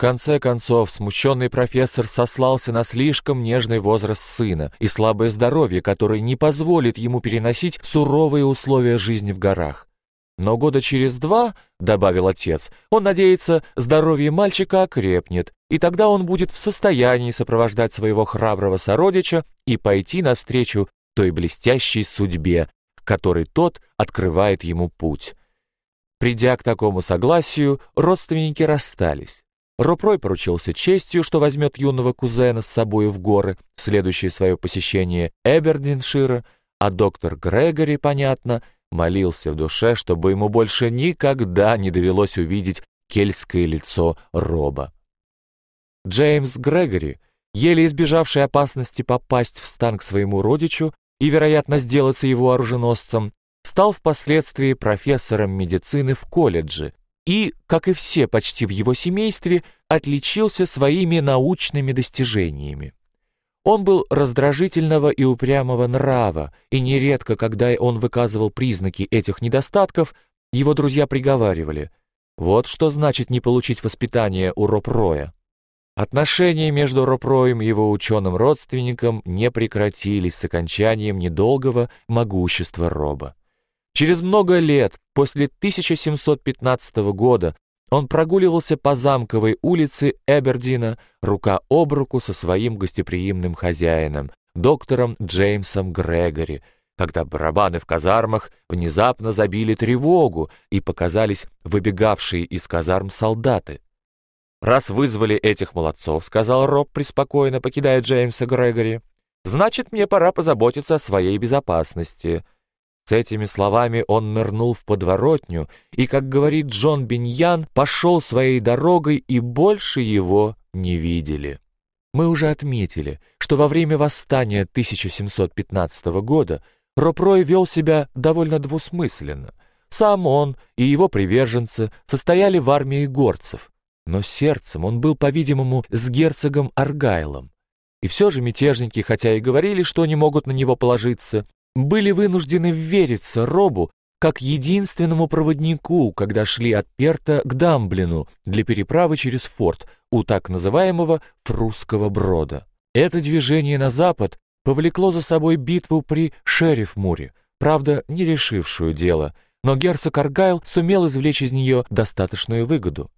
конце концов, смущенный профессор сослался на слишком нежный возраст сына и слабое здоровье, которое не позволит ему переносить суровые условия жизни в горах. Но года через два, — добавил отец, — он надеется, здоровье мальчика окрепнет, и тогда он будет в состоянии сопровождать своего храброго сородича и пойти навстречу той блестящей судьбе, которой тот открывает ему путь. Придя к такому согласию, родственники расстались. Ропрой поручился честью, что возьмет юного кузена с собой в горы в следующее свое посещение Эбердиншира, а доктор Грегори, понятно, — молился в душе, чтобы ему больше никогда не довелось увидеть кельтское лицо Роба. Джеймс Грегори, еле избежавший опасности попасть в стан к своему родичу и, вероятно, сделаться его оруженосцем, стал впоследствии профессором медицины в колледже и, как и все почти в его семействе, отличился своими научными достижениями. Он был раздражительного и упрямого нрава, и нередко, когда он выказывал признаки этих недостатков, его друзья приговаривали «Вот что значит не получить воспитание у Ропроя». Отношения между Ропроем и его ученым-родственником не прекратились с окончанием недолгого могущества Роба. Через много лет, после 1715 года, он прогуливался по замковой улице Эбердина рука об руку со своим гостеприимным хозяином, доктором Джеймсом Грегори, когда барабаны в казармах внезапно забили тревогу и показались выбегавшие из казарм солдаты. «Раз вызвали этих молодцов», — сказал Роб, преспокойно покидая Джеймса Грегори, «значит, мне пора позаботиться о своей безопасности». С этими словами он нырнул в подворотню и, как говорит Джон Биньян, пошел своей дорогой и больше его не видели. Мы уже отметили, что во время восстания 1715 года Ропрой вел себя довольно двусмысленно. Сам он и его приверженцы состояли в армии горцев, но сердцем он был, по-видимому, с герцогом Аргайлом. И все же мятежники, хотя и говорили, что не могут на него положиться, были вынуждены вериться Робу как единственному проводнику, когда шли от Перта к Дамблину для переправы через форт у так называемого Фрусского брода. Это движение на запад повлекло за собой битву при Шериф-Муре, правда, не решившую дело, но герцог Аргайл сумел извлечь из нее достаточную выгоду.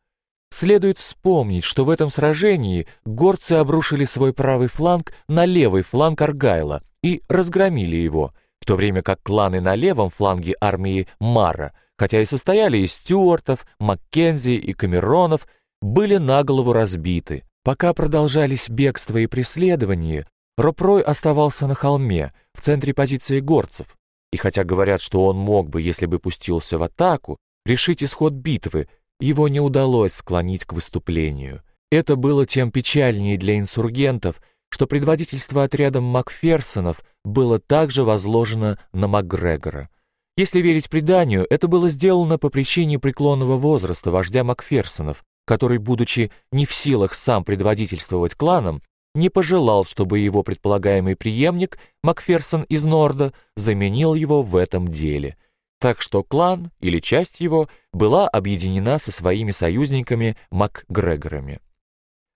Следует вспомнить, что в этом сражении горцы обрушили свой правый фланг на левый фланг Аргайла и разгромили его, в то время как кланы на левом фланге армии Мара, хотя и состояли из Стюартов, Маккензи и Камеронов, были на голову разбиты. Пока продолжались бегство и преследование, Ропрой оставался на холме, в центре позиции горцев. И хотя говорят, что он мог бы, если бы пустился в атаку, решить исход битвы, его не удалось склонить к выступлению. Это было тем печальнее для инсургентов, что предводительство отрядом Макферсонов было также возложено на Макгрегора. Если верить преданию, это было сделано по причине преклонного возраста вождя Макферсонов, который, будучи не в силах сам предводительствовать кланом, не пожелал, чтобы его предполагаемый преемник, Макферсон из Норда, заменил его в этом деле. Так что клан, или часть его, была объединена со своими союзниками Макгрегорами.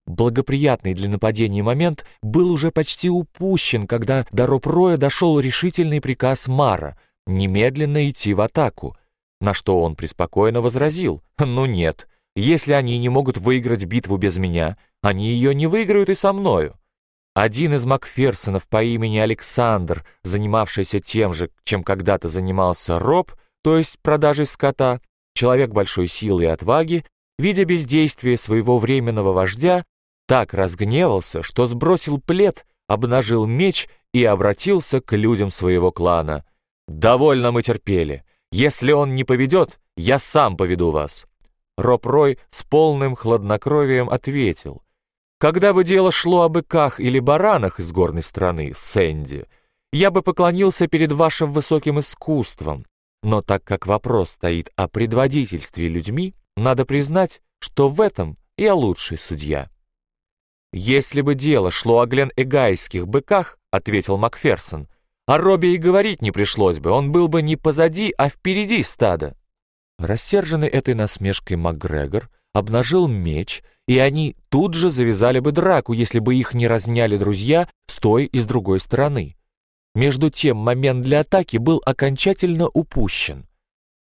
Благоприятный для нападения момент был уже почти упущен, когда до Ропроя дошел решительный приказ Мара немедленно идти в атаку, на что он преспокойно возразил «Ну нет, если они не могут выиграть битву без меня, они ее не выиграют и со мною». Один из Макферсонов по имени Александр, занимавшийся тем же, чем когда-то занимался Роб, то есть продажей скота, человек большой силы и отваги, видя бездействие своего временного вождя, так разгневался, что сбросил плед, обнажил меч и обратился к людям своего клана. «Довольно мы терпели. Если он не поведет, я сам поведу вас». Роб Рой с полным хладнокровием ответил. «Когда бы дело шло о быках или баранах из горной страны, Сэнди, я бы поклонился перед вашим высоким искусством, но так как вопрос стоит о предводительстве людьми, надо признать, что в этом я лучший судья». «Если бы дело шло о Глен-Эгайских быках», — ответил Макферсон, «о Робби и говорить не пришлось бы, он был бы не позади, а впереди стада». Рассерженный этой насмешкой МакГрегор обнажил меч, и они тут же завязали бы драку, если бы их не разняли друзья с той и с другой стороны. Между тем момент для атаки был окончательно упущен.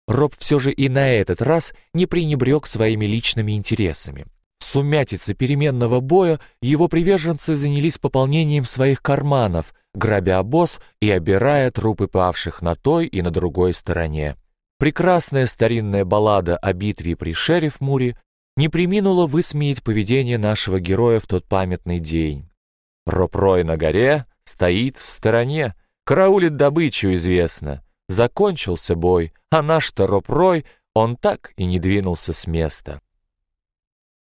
Роб все же и на этот раз не пренебрег своими личными интересами. Сумятице переменного боя его приверженцы занялись пополнением своих карманов, грабя обоз и обирая трупы павших на той и на другой стороне. Прекрасная старинная баллада о битве при Шериф-Муре не приминула высмеять поведение нашего героя в тот памятный день. Ропрой на горе стоит в стороне, караулит добычу, известно. Закончился бой, а наш-то Ропрой, он так и не двинулся с места.